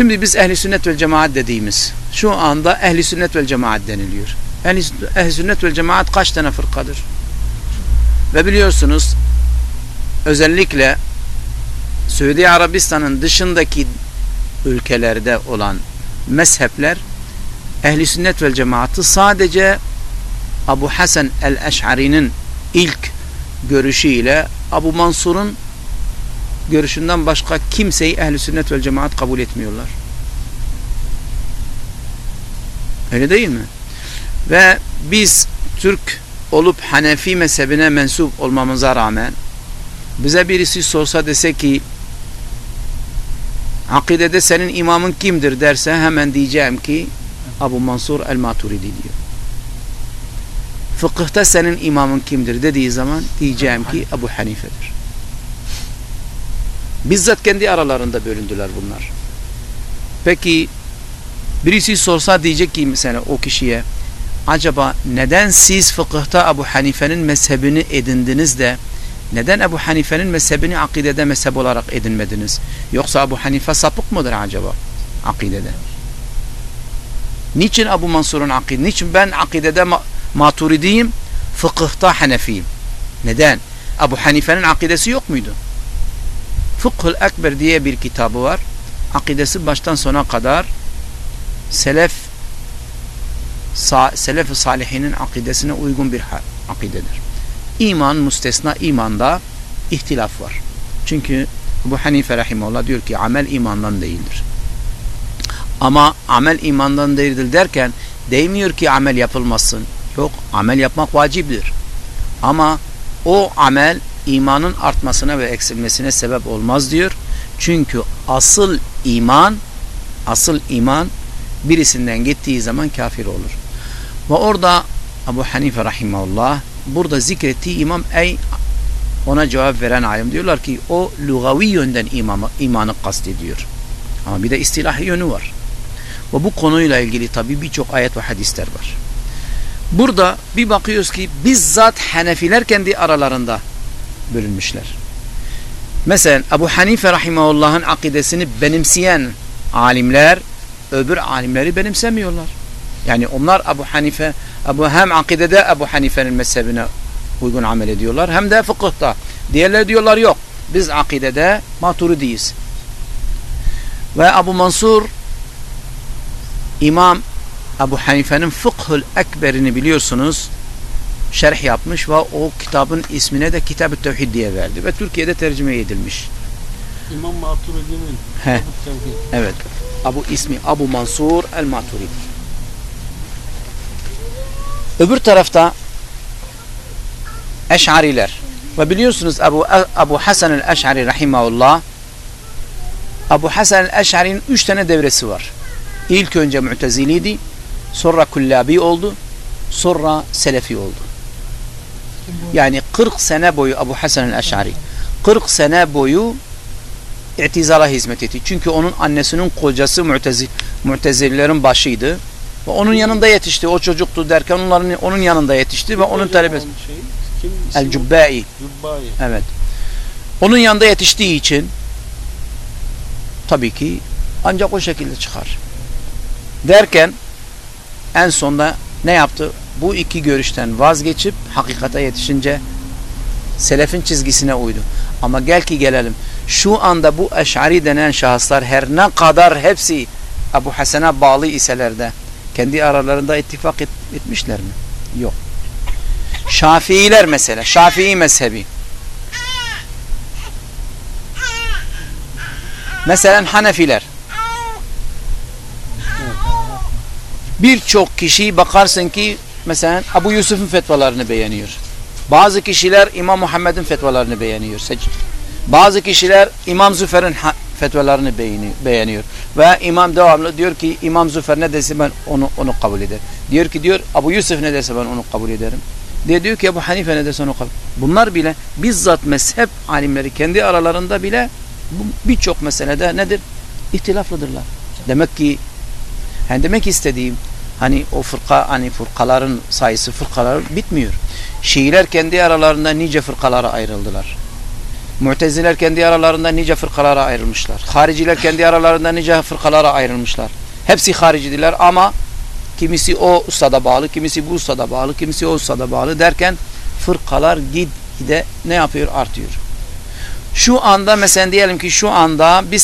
Şimdi biz ehli sünnet vel cemaat dediğimiz şu anda ehli sünnet vel cemaat deniliyor. Ehli, ehli sünnet vel cemaat kaç tane fırkadır? Ve biliyorsunuz özellikle Suudi Arabistan'ın dışındaki ülkelerde olan mezhepler ehli sünnet vel cemaatı sadece Abu Hasan el-Eş'ari'nin ilk görüşüyle Abu Mansur'un görüşünden başka kimseyi ehli sünnet vel cemaat kabul etmiyorlar. Öyle değil mi? Ve biz Türk olup Hanefi mezhebine mensup olmamıza rağmen bize birisi sorsa dese ki akidede senin imamın kimdir derse hemen diyeceğim ki Abu Mansur el-Maturidi diyor. Fıkıhta senin imamın kimdir dediği zaman diyeceğim ki Abu Hanife'dir. Bizzat kendi aralarında bölündüler bunlar. Peki birisi sorsa diyecek ki mesela o kişiye acaba neden siz fıkıhta Abu Hanife'nin mezhebini edindiniz de neden Ebu Hanife'nin mezhebini akidede mezhep olarak edinmediniz? Yoksa Ebu Hanife sapık mıdır acaba akidede? Niçin Ebu Mansur'un akide? Niçin ben akidede ma maturidiyim, fıkıhta Hanefiyim? Neden? Ebu Hanife'nin akidesi yok muydu? Fıkhul Ekber diye bir kitabı var. Akidesi baştan sona kadar selef sa, selef-i salihinin akidesine uygun bir akidedir. İman müstesna imanda ihtilaf var. Çünkü bu Hanife Rahimullah diyor ki amel imandan değildir. Ama amel imandan değildir derken değmiyor ki amel yapılmasın. Yok amel yapmak vaciptir. Ama o amel imanın artmasına ve eksilmesine sebep olmaz diyor. Çünkü asıl iman asıl iman birisinden gittiği zaman kafir olur. Ve orada Ebu Hanife Rahimullah burada zikrettiği imam ey ona cevap veren alim diyorlar ki o lugavi yönden imamı, imanı kastediyor. Ama bir de istilahi yönü var. Ve bu konuyla ilgili tabi birçok ayet ve hadisler var. Burada bir bakıyoruz ki bizzat Hanefiler kendi aralarında bölünmüşler. Mesela Ebu Hanife Rahimahullah'ın akidesini benimseyen alimler öbür alimleri benimsemiyorlar. Yani onlar Ebu Hanife Ebu hem akidede Ebu Hanife'nin mezhebine uygun amel ediyorlar hem de fıkıhta. Diğerleri diyorlar yok. Biz akidede maturidiyiz. Ve Ebu Mansur İmam Ebu Hanife'nin Fıkhül Ekber'ini biliyorsunuz şerh yapmış ve o kitabın ismine de Kitab-ı Tevhid diye verdi ve Türkiye'de tercüme edilmiş. İmam Maturidi'nin Kitab-ı Tevhid. Evet. Abu ismi Abu Mansur el-Maturidi. Öbür tarafta Eş'ariler ve biliyorsunuz Abu, Abu Hasan el-Eş'ari rahimahullah Abu Hasan el-Eş'ari'nin üç tane devresi var. İlk önce Mu'teziliydi, sonra Kullabi oldu, sonra Selefi oldu. Yani 40 sene boyu Abu Hasan el-Eş'ari 40 sene boyu itizala hizmet etti. Çünkü onun annesinin kocası Mu'tezililerin başıydı. Ve onun yanında yetişti. O çocuktu derken onların onun yanında yetişti ve onun talebesi. Şey, El Cübbai. Cübbai. Evet. Onun yanında yetiştiği için tabii ki ancak o şekilde çıkar. Derken en sonda ne yaptı? Bu iki görüşten vazgeçip hakikate yetişince selefin çizgisine uydu. Ama gel ki gelelim. Şu anda bu eşari denen şahıslar her ne kadar hepsi Ebu Hasan'a bağlı iseler de kendi aralarında ittifak et, etmişler mi? Yok. Şafiiler mesela. Şafii mezhebi. Mesela Hanefiler. Birçok kişi bakarsın ki mesela Abu Yusuf'un fetvalarını beğeniyor. Bazı kişiler İmam Muhammed'in fetvalarını beğeniyor. Bazı kişiler İmam Züfer'in fetvalarını beğeniyor. Ve imam devamlı diyor ki İmam Züfer ne dese ben onu onu kabul ederim. Diyor ki diyor Abu Yusuf ne dese ben onu kabul ederim. Diye diyor ki Ebu Hanife ne dese onu kabul Bunlar bile bizzat mezhep alimleri kendi aralarında bile birçok meselede nedir? İhtilaflıdırlar. Demek ki yani demek istediğim hani o fırka hani fırkaların sayısı fırkalar bitmiyor. Şiiler kendi aralarında nice fırkalara ayrıldılar. Muteziler kendi aralarında nice fırkalara ayrılmışlar. Hariciler kendi aralarında nice fırkalara ayrılmışlar. Hepsi haricidiler ama kimisi o ustada bağlı, kimisi bu ustada bağlı, kimisi o ustada bağlı derken fırkalar gid gide ne yapıyor? Artıyor. Şu anda mesela diyelim ki şu anda biz